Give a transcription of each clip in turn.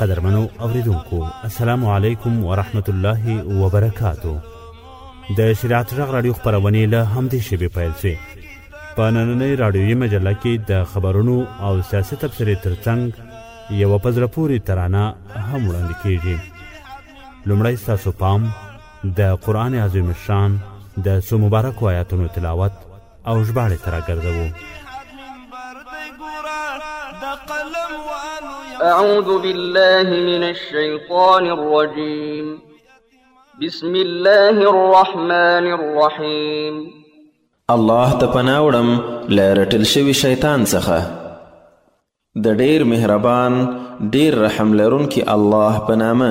قدرمنو اوریدونکو السلام علیکم ورحمت الله وبرکاتو د شریعت غږ رادیو خبرونه له همدې شیبې پیل شوې په نننۍ رادیویي مجله کې د خبرونو او سیاسي تبصرې ترڅنګ یوه په زړه پورې ترانه هم وړاندې کیږي لومړی ستاسو پام د قرآن عظیم شان د څو مبارکو آیاتونو تلاوت او ژباړې ته راګرځوو أعوذ بالله من الشيطان الرجيم بسم الله الرحمن الرحيم الله ته پناه وړم له رټل شوي شیطان څخه د ډیر مهربان ډیر رحم لرونکي الله په نامه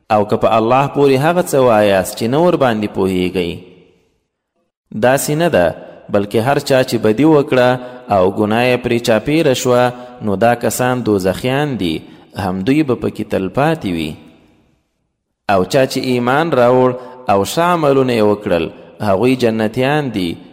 او که په الله پورې هغه څه وایاست چې نه ورباندې پوهیږئ داسې نه ده بلکې هر چا چې بدی وکړه او ګناه یې پرې چاپیره شوه نو دا کسان دوزخیان دي همدوی به پکې تلپاتې وي او چا چې ایمان راوړ او ښه عملونه یې وکړل هغوی جنتیان دي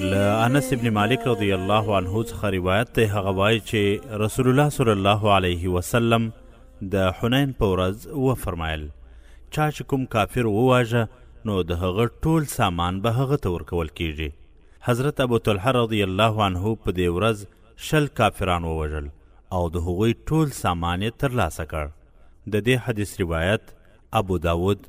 له انس ابن مالک رضی الله عنه څخه روایت دی هغه وایي چې رسول الله صلی الله علیه وسلم د حنین په ورځ وفرمایل چا چې کوم کافر وواژه نو د هغه ټول سامان به هغه ته ورکول کیږي حضرت ابو طلحه رضی الله عنه په دې ورځ شل کافران ووژل او د هغوی ټول سامان یې ترلاسه کړ د دې حدیث روایت ابو داود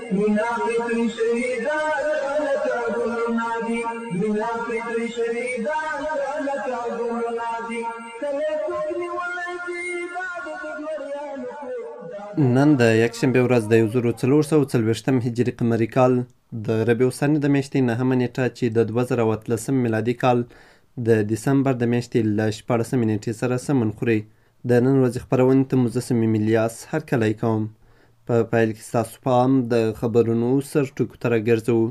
مینا پرې کړی شوی دا لکه لکه ګلونه دي مینا پرې کړی شوی دا لکه لکه ګلونه دي کله څوک نیولی دي دا د دګمریانو کور نن د یکشنبې ورځ د 1440 هجری قمری کال د ربیع الثاني د میاشتې نهمه نیټه چې د 2013 میلادي کال د دسمبر د میاشتې له 14 نیټې سره سمون خوري د نن ورځې خپرونې ته مو زه صمیم الیاس هرکلی کوم. په پیل کې ستاسو پام د خبرونو سر ټکو ته راګرځوو.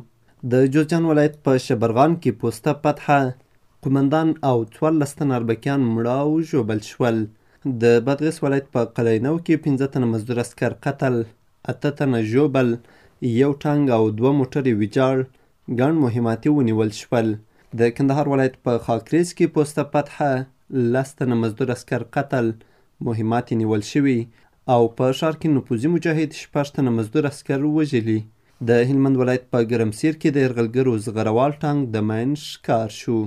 د جوزجان ولایت په شبرغان کې پوسته پتحه، قومندان او څوارلس تنه اربکیان مړه او ژوبل شول. د بادغیس ولایت په قلعینو کې پنځه تنه مزدور عسکر قتل، اته تنه ژوبل، یو ټانګ او دوه موټرې ویجاړ، ګڼ مهماتي ونیول شول. د کندهار ولایت په خاکریز کې پوسته فتحه، لس تنه مزدور عسکر قتل، مهماتي نیول شوي او په ښار کې نفوذي مجاهد شپږ تنه مزدور عسکر وژلي. د هلمند ولایت په ګرمسیر کې د یرغلګرو زغروال ټانک د ماین ښکار شو.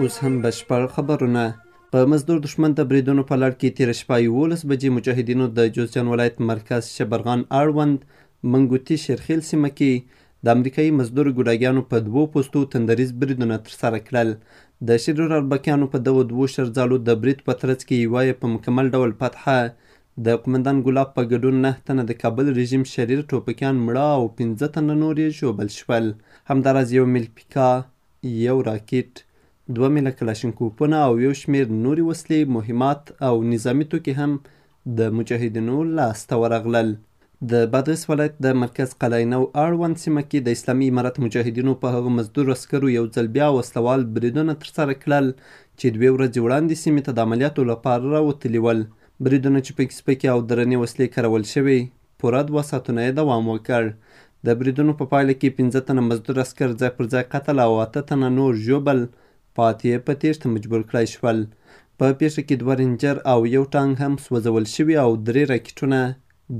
اوس هم بشپړ خبرونه په مزدور دښمن د بریدونو په لړ کې تېره شپه یوولس بجې مجاهدینو د جوزجان ولایت مرکز شبرغان اړوند منګوتي شیرخیل سیمه کې د امریکایي مزدور ګوډاګیانو په دوو پوستو تندریز بریدونه ترسره کړل. د شریر اربکیانو په دغو دوو شرځالو د برید په ترڅ کې یوه یې په مکمل ډول فتحه د قومندان ګلاب په ګډون نهه تنه د کابل رژیم شریر ټوپکیان مړه او پنځه تنه نور یې ژوبل شول. همداراز یو میل پیکا یو راکیټ، دوه میله کلاشینکوپونه او یو شمیر نورې وسلې، مهمات او نظامي توکي هم د مجاهدینو لاس ته ورغلل. د بادغیس ولایت د مرکز قلعه نو اړوند سیمه کې د اسلامي امارت مجاهدینو په هغو مزدور عسکرو یو ځل بیا وسله وال بریدونه ترسره کړل چې دوې ورځې وړاندې سیمې ته د عملیاتو لپاره راوتلي ول. بریدونه چې پکې سپکې او درنې وسلې کارول شوې، پوره دوه ساعتونه یې دوام وکړ. د بریدونو په پایله کې پنځه تنه مزدور عسکر ځای پر ځای قتل او اته تنه نور ژوبل، پاتې یې په تېښته مجبور کړای شول. په پېښه کې دوه رینجر او یو ټانګ هم سوځول شوي او درې راکټونه،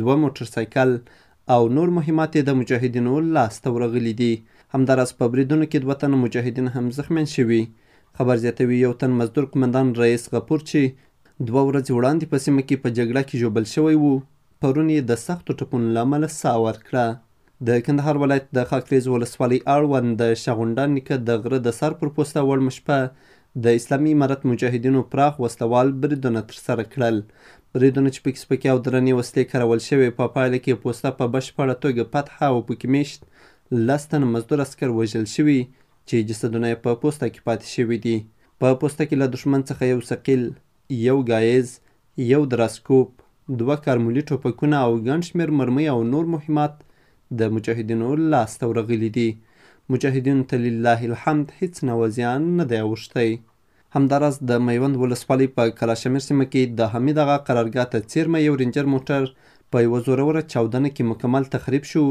دوه موټر سایکل او نور مهمات یې د مجاهدینو لاس ته ورغلي دي. همداراز په بریدونو کې دوه تنه مجاهدین هم زخمیان شوي. خبر زیاتوي، یو تن مزدور قومندان رییس غفور چې دوه ورځې وړاندې په سیمه کې په جګړه کې ژوبل شوی و، پرون یې د سختو ټپونو له امله ساه ورکړه. د کندهار ولایت د خاکریز ولسوالۍ اړوند د شغونډان نیکه د غره د سر پر پوسته وړمه شپه د اسلامي امارت مجاهدینو پراخ وسله وال بریدونه ترسره کړل. بریدونه چې پکې سپکې او درنې وسلې کارول شوې، په پایله کې پوسته په بشپړه توګه فتح او پکې میشت لس تنه مزدور عسکر وژل شوي چې جسدونه یې په پوسته کې پاتې شوي دي. په پوسته کې له دښمن څخه یو ثقیل، یو ګایز، یو دراسکوپ، دوه کارمولي ټوپکونه او ګڼ شمېر مرمۍ او نور مهمات د مجاهدینو لاس ته ورغلي دي. مجاهدینو ته لله الحمد هیڅ نوع زیان نه دی اوښتی. همداراز د میوند ولسوالۍ په کلاشمیر سیمه کې د حمید اغا قرارګاه ته څېرمه یو رینجر موټر په یوه زوروره چاودنه کې مکمل تخریب شو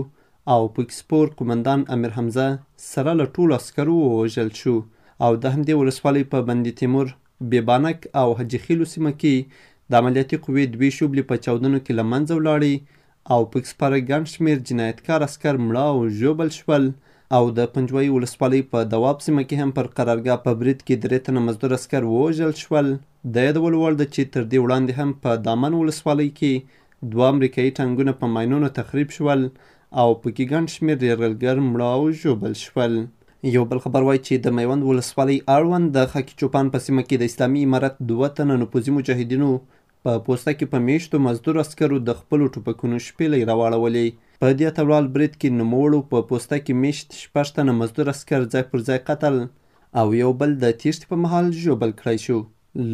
او پکې سپور قومندان امیر حمزه سره له ټولو عسکرو ووژل شو او د همدې ولسوالۍ په بندي تیمور بېبانک او حاجي خېلو سیمه کې د عملیاتي قوې دوې شوبلې په چاودنو کې له منځه ولاړې او پکې سپاره ګڼ شمېر جنایتکار عسکر مړه او ژوبل شول او د پنجوایي ولسوالۍ په دواب سیمه کې هم پر قرارګاه په برید کې درې تنه مزدور عسکر ووژل شول. د یادولو وړ ده چې تر دې وړاندې هم په دامن ولسوالۍ کې دوه امریکایي ټانګونه په ماینونو تخریب شول او په کې ګڼ شمېر یرغلګر مړه او ژوبل شول. یو بل خبر وایي چې د میوند ولسوالۍ اړوند د خاکي چوپان په سیمه کې د اسلامي امارت دوه تنه نفوذي مجاهدینو په پوسته کې په میشتو مزدور عسکرو د خپلو ټوپکونو شپېلۍ راواړولې. په دې اتلوال برید کې نوموړو په پوسته کې میشت شپږ تنه مزدور عسکر ځای پر ځای قتل او یو بل د تیښتې په مهال ژوبل کړای شو.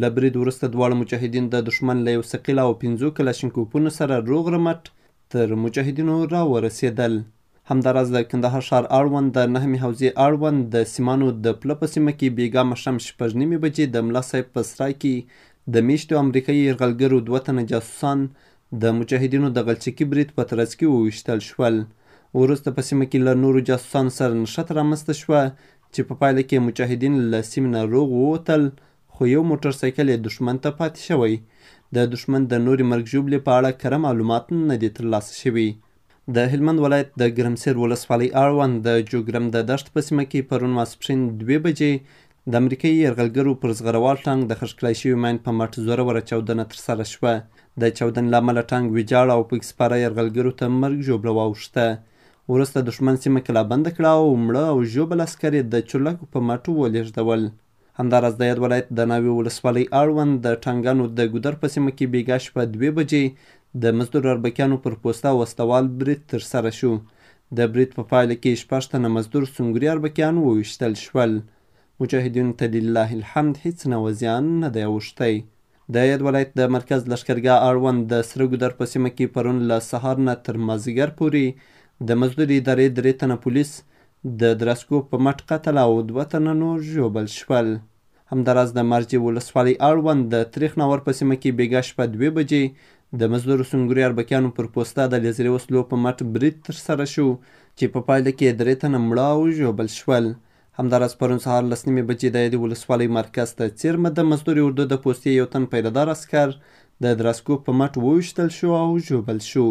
له برید وروسته دواړه مجاهدین د دښمن له یو ثقیل او پنځو کلاشینکوفونو سره روغ رمټ تر مجاهدینو را ورسېدل. همداراز له کندهار ښار اړوند د نهمې حوزې اړوند د سیمانو د پله په سیمه کې بېګا ماښام شپږ نیمې بجې د ملا صاحب په سرای کې د مېشتو امریکايي یرغلګرو دوه تنه جاسوسان د مجاهدینو د غلچکي برید په ترڅ کې وویشتل شول. وروسته په سیمه کې له نورو جاسوسانو سره نښته رامنځته شوه چې په پایله کې مجاهدین له سیمې نه روغ ووتل خو یو موټر سایکل یې دښمن ته پاتې شوی. د دښمن د نورې مرګ ژوبلې په اړه کره معلومات نه دي ترلاسه شوي. د هلمند ولایت د ګرمسیر ولسوالۍ اړوند د جوګرم د دښت په سیمه کې پرون ماسپښین دوې بجې د امریکايي یرغلګرو پر زغروال ټانک د خښ کړای شوي ماین په مټ زوروره چاودنه ترسره شوه. د چاودنې له امله ټانک ویجاړ او پکې سپاره یرغلګرو ته مرګ ژوبله واوښته. وروسته دښمن سیمه کلابنده کړه او مړه او ژوبل عسکر یې د چورلکو په مټ ولېږدول. همداراز د یاد ولایت د ناوې ولسوالۍ اړوند د ټنګانو د ګودر په سیمه کې بېګا شپه دوې بجې د مزدور اربکیانو پر پوسته وسلوال برید ترسره شو. د برید په پایله کې شپږ تنه مزدور سنګري اربکیان وویشتل شول. مجاهدینو ته لله الحمد هیڅ نوع زیان نه دی اوښتی. د یاد ولایت د مرکز لښکرګاه اړوند د سره ګودر په سیمه کې پرون له سهار نه تر مازیګر پورې د مزدوري ادارې درې تنه پولیس د درسکو په مټ قتل او دوه تنه نور ژوبل شول. همداراز د مارجې ولسوالۍ اړوند د تریخ ناور په سیمه کې بېګا شپه دوې بجې د مزدورو سنګوري اربکیانو پر پوسته د لیزري وسلو په مټ برید ترسره شو چې په پایله کې درې تنه مړه او ژوبل شول. همداراز پرون سهار لس نیمې بجې د یادې ولسوالۍ مرکز ته څېرمه د مزدورې اردو د پوستې یو تن پیردار عسکر د درسکو په مټ وویشتل شو او ژوبل شو.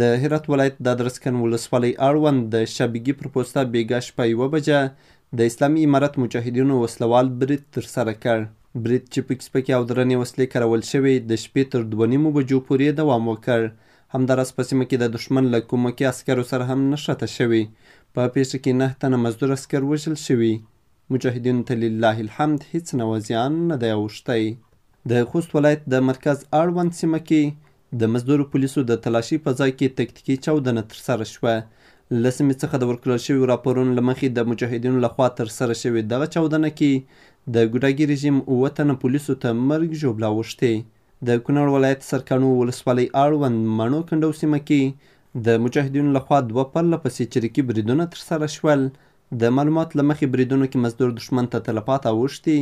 د هرات ولایت د ادرسکن ولسوالۍ اړوند د شابیګي پر پوسته بېګا شپه یوه بجه د اسلامي امارت مجاهدینو وسلوال برید ترسره کړ. برید چې پکې سپکې او درنې وسلې کارول شوې، د شپې تر دوه نیمو بجو پورې دوام وکړ همداراز په سیمه کې د دښمن له کمکي عسکرو سره هم نښته شوې. په پېښه کې نه تنه مزدور عسکر وژل شوي. مجاهدینو ته لله الحمد هیڅ نوع زیان نه دی اوښتی. د خوست ولایت د مرکز اړوند سیمه کې د مزدور پولیسو د تلاشۍ په ځای کې تکتیکي چاودنه ترسره شوه. له سیمې څخه د ورکړل شویو راپورونو له مخې د مجاهدینو له خوا ترسره شوې دغه چاودنه کې د ګوډاګي رژیم اووه تنه پولیسو ته مرګ ژوبله اوښتې. د کونړ ولایت سرکاڼو ولسوالۍ اړوند مڼو کنډو سیمه کې د مجاهدینو لخوا دوه پرله پسې چریکي بریدونه ترسره شول. د معلومات له مخې بریدونو کې مزدور دښمن ته تلفات اوښتي،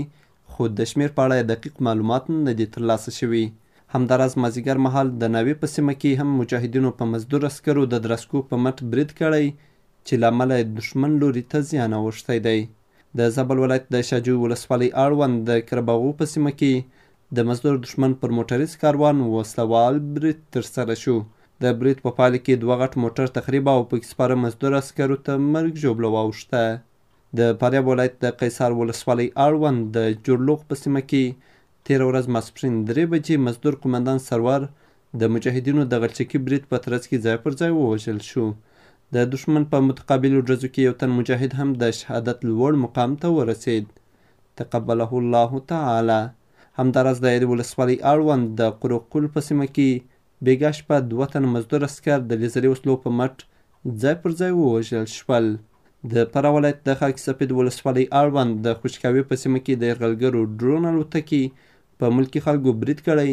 خو د شمېر په اړه یې دقیق معلومات نه دي ترلاسه شوي. همداراز مازیګر مهال د ناوې په سیمه کې هم مجاهدینو په مزدور عسکرو د درسکو په مټ برید کړی چې له امله یې دښمن لوري ته زیان اوښتی دی. د زابل ولایت د شاجوی ولسوالۍ اړوند د کره باغو په سیمه کې د مزدور دښمن پر موټریز کاروان وسله وال برید ترسره شو. د برید په پایله کې دوه غټ موټر تخریب او پکې سپاره مزدور عسکرو ته مرګ ژوبله واوښته. د فاریاب ولایت د قیصار ولسوالۍ اړوند د جورلوغ په سیمه کې تېره ورځ ماسپښین درې بجې مزدور قومندان سرور د مجاهدینو د غلچکي برید په ترڅ کې ځای پر ځای ووژل شو. د دښمن په متقابلو ډزو کې یو تن مجاهد هم د شهادت لوړ مقام ته ورسېد. تقبله الله تعالی. همداراز د یادې ولسوالۍ اړوند د قره قل په سیمه کې بېګاه شپه دوه تنه مزدور عسکر د لیزري وسلو په مټ ځای پر ځای ووژل شول. د فراه ولایت د خاک سپید ولسوالۍ اړوند د خوشکاوې په سیمه کې د یرغلګرو ډرون الوتکې په ملکي خلکو برید کړی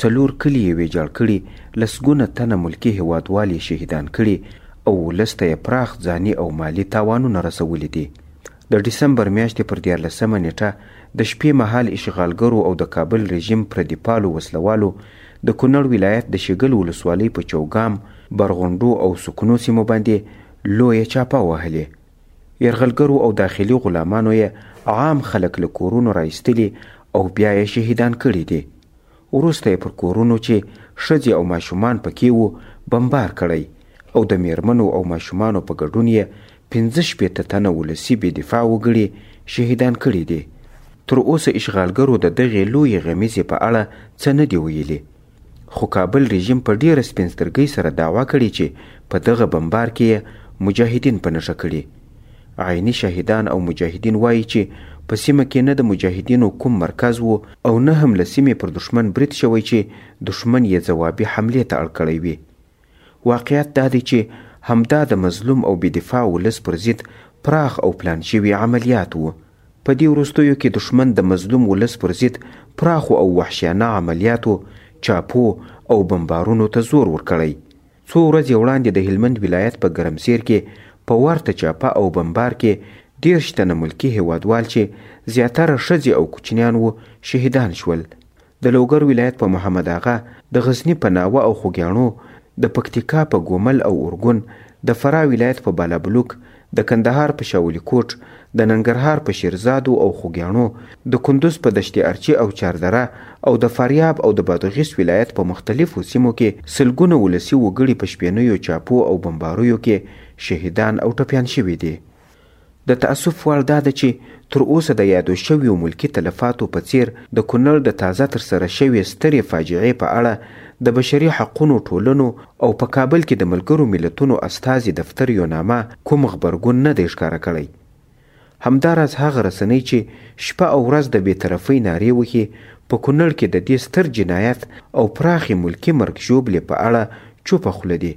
څلور کلي یې ویجاړ کړي، لسګونه تنه ملکي هېوادوال یې شهیدان کړي او ولس ته یې پراخ ځاني او مالي تاوانونه رسولي دي. د ډسمبر میاشتې پر دیارلسمه نېټه د شپې مهال اشغالګرو او د کابل رژیم پردي پالو وسله والو د کونړ ولایت د شیګل ولسوالۍ په چوګام، برغونډو او سکنو سیمو باندې لویه چاپه وهلې. یرغلګرو او داخلي غلامانو یې عام خلک له کورونو را ایستلي او بیا یې شهیدان کړي دي. وروسته یې پر کورونو چې ښځې او ماشومان پکې وو بمبار کړی او د میرمنو او ماشومانو په ګډون یې پنځه شپېته تنه ولسي بې دفاع وګړي شهیدان کړي دي. تر اوسه اشغالګرو د دغې لویې غمیزې په اړه څه نه دي ویلي، خو کابل رژیم په ډېره سپینسترګۍ سره دعوا کړې چې په دغه بمبار کې یې مجاهدین په نښه کړي. عیني شهیدان او مجاهدین وایي چې په سیمه کې نه د مجاهدینو کوم مرکز و او نه هم له سیمې پر دښمن برید شوی چې دښمن یې ځوابي حملې ته اړ کړی وي. واقعیت دا دی چې همدا د مظلوم او بې دفاع ولس پر ضد پراخ او پلان شوي عملیات وو. په دې وروستیو کې دښمن د مظلوم ولس پر ضد پراخو او وحشیانه عملیاتو، چاپو او بمبارونو ته زور ورکړی څو ورځې وړاندې د هلمند ولایت په ګرمسیر کې په ورته چاپه او بمبار کې دېرش تنه ملکي هېوادوال چې زیاتره ښځې او کوچنیان وو شهیدان شول. د لوګر ولایت په محمد اغا، د غزني په ناوه او خوګیاڼو، د پکتیکا په ګومل او ارګون، د فراه ولایت په بالابلوک، د کندهار په شاولي کوټ، د ننګرهار په شیرزادو او خوګیاڼو، د کندوز په دشت ارچي او چاردره او د فاریاب او د بادغیس ولایت په مختلفو سیمو کې سلګونه ولسي وګړي په شپېنیو چاپو او بمباریو کې شهیدان او ټپیان شوي دي. د تأسف وړ دا ده چې تر اوسه د یادو شویو ملکي تلفاتو په څېر د کونړ د تازه ترسره شوې سترې فاجعې په اړه د بشري حقونو ټولنو او په کابل کې د ملګرو ملتونو استازي دفتر یوناما کوم غبرګون نه دی ښکاره کړی. همدا راز هغه رسنۍ چې شپه او ورځ د بې طرفۍ نارې وهي، په کونړ کې د دې ستر جنایت او پراخې ملکي مرګ ژوبلې په اړه چوپه خوله دي.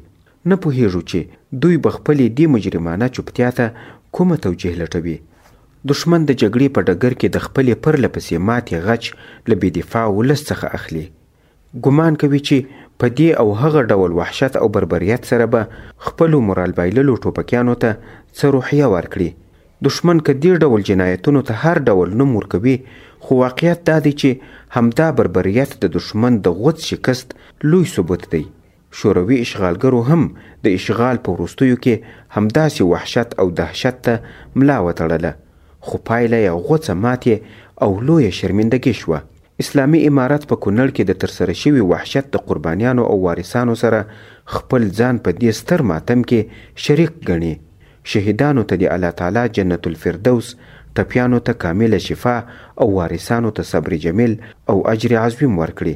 نه پوهېږو چې دوی به خپلې دې مجرمانه چوپتیا ته کومه توجیه لټوي. دښمن د جګړې په ډګر کې د خپلې پرله پسې ماتې غچ له بې دفاع ولس څخه اخلي. ګمان کوي چې په دې او هغه ډول وحشت او بربریت سره به خپلو مورال بایللو ټوپکیانو ته څه روحیه ورکړي. دښمن که دې ډول جنایتونو ته هر ډول نوم ورکوي، خو واقعیت دا دی چې همدا بربریت د دښمن د غوڅ شکست لوی ثبوت دی. شوروي اشغالګرو هم د اشغال په وروستیو کې همداسې وحشت او دهشت ته ملا وتړله، خو پایله یې غوڅه ماتې او لویه شرمندګي شوه. اسلامي امارت په کونړ کې د ترسره شوي وحشت د قربانیانو او وارثانو سره خپل ځان په دې ستر ماتم کې شریک ګڼي. شهیدانو ته دې الله تعالی جنت الفردوس، ټپیانو ته کامله شفا او وارثانو ته صبر جمیل او اجر عظویم ورکړي.